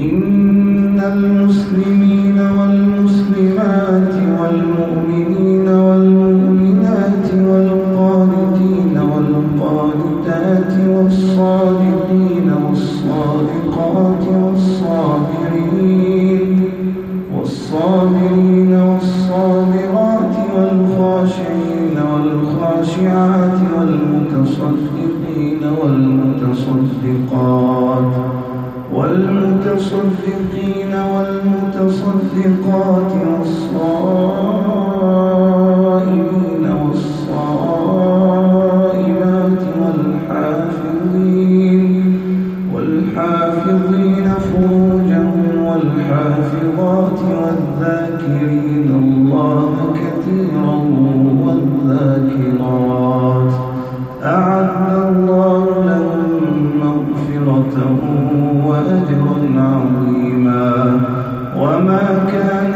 إن المسلمين والمسلمات والمؤمنين والمؤمنات والقانتين والقانتات والصادقين والصادقات والصابرين والصابرين والصابرات والخاشعين والخاشعات والمتصدقين والمتصدقات والصادقات والصائمين والصائمات والحافظين والحافظين فروجهم والحافظات والذاكرين الله كثيرا والذاكرات. أعد الله لهم مغفرة وأجرا عظيما. كان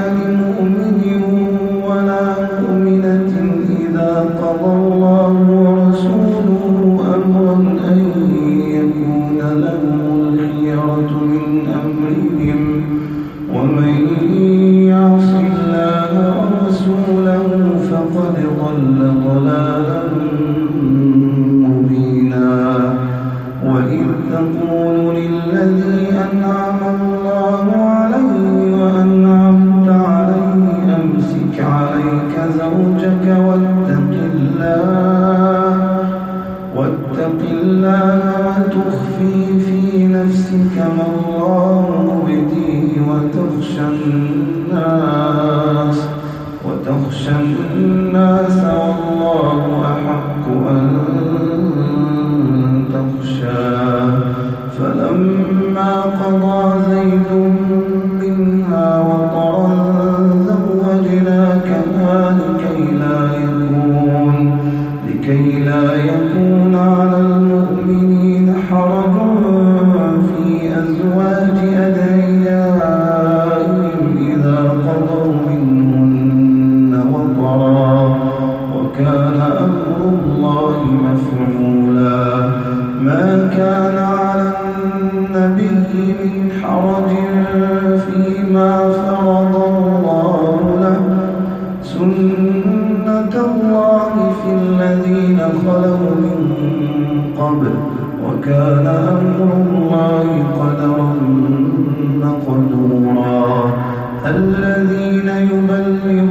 الذين يبلغون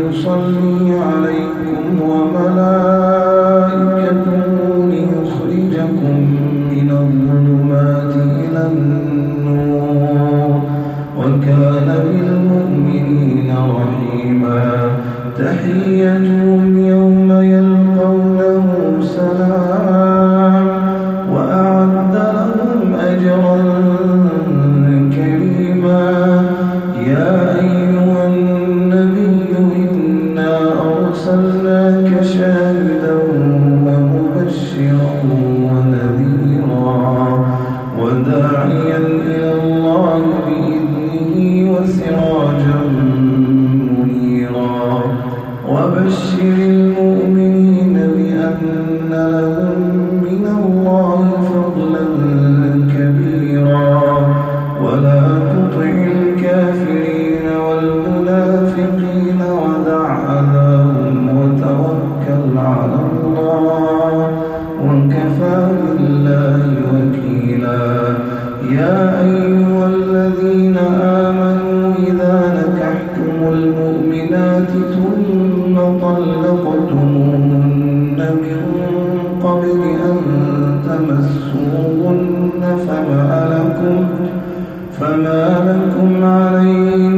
يصلي عليكم فما لكم عليه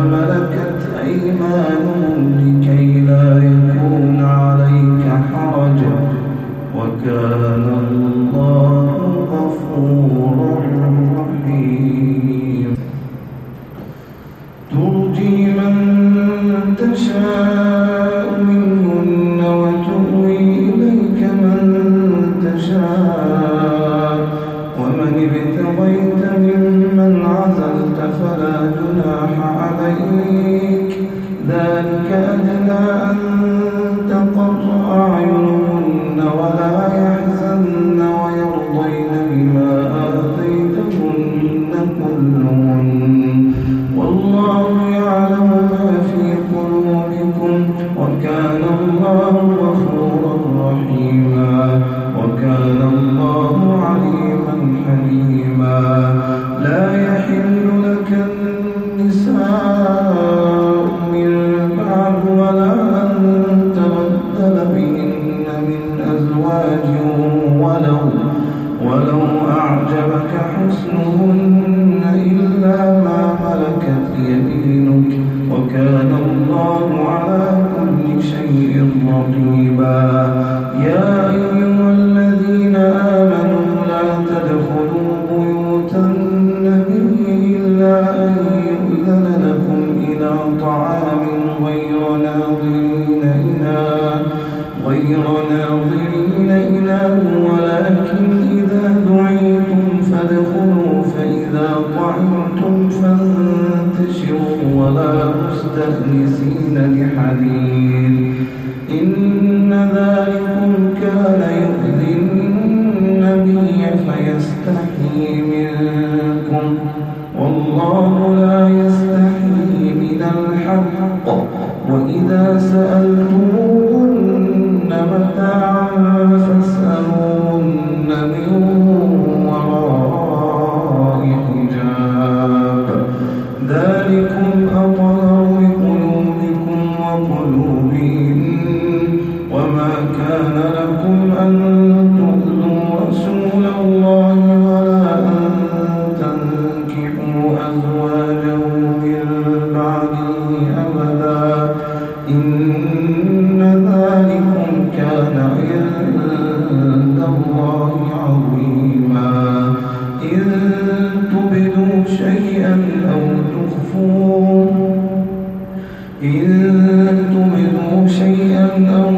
إن عزلت فلا جناح عليك. ذلك أدنى أن تقر أعينهن ولا يحزن ويرضين بما آتيتهن كلهن. والله يعلم ما في قلوبكم وكان الله غفورا رحيما. وكان الله عليما حليما. مستخلصين لحبيب. إن ذلكم كان يؤذي النبي منكم. والله لا من الحق. وإذا سألت أن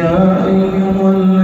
المشركين